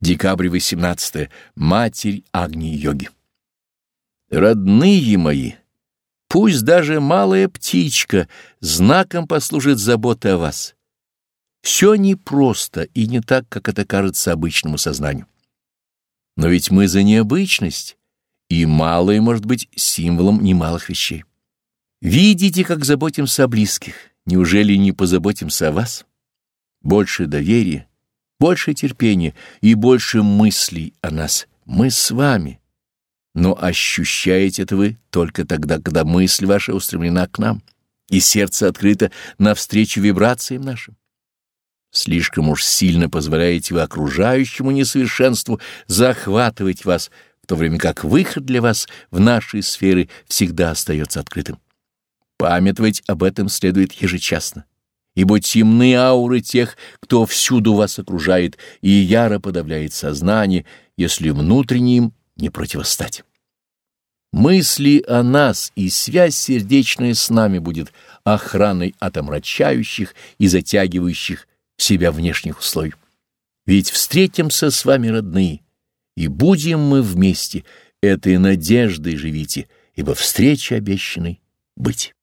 Декабрь 18. Матерь Агни-йоги. Родные мои, пусть даже малая птичка знаком послужит заботы о вас. Все непросто и не так, как это кажется обычному сознанию. Но ведь мы за необычность, и малое может быть символом немалых вещей. Видите, как заботимся о близких, неужели не позаботимся о вас? Больше доверия, больше терпения и больше мыслей о нас. Мы с вами. Но ощущаете это вы только тогда, когда мысль ваша устремлена к нам, и сердце открыто навстречу вибрациям нашим. Слишком уж сильно позволяете вы окружающему несовершенству захватывать вас, в то время как выход для вас в нашей сферы всегда остается открытым. Памятовать об этом следует ежечасно ибо темны ауры тех, кто всюду вас окружает и яро подавляет сознание, если внутренне им не противостать. Мысли о нас и связь сердечная с нами будет охраной от омрачающих и затягивающих себя внешних условий. Ведь встретимся с вами, родные, и будем мы вместе, этой надеждой живите, ибо встреча обещанной быть.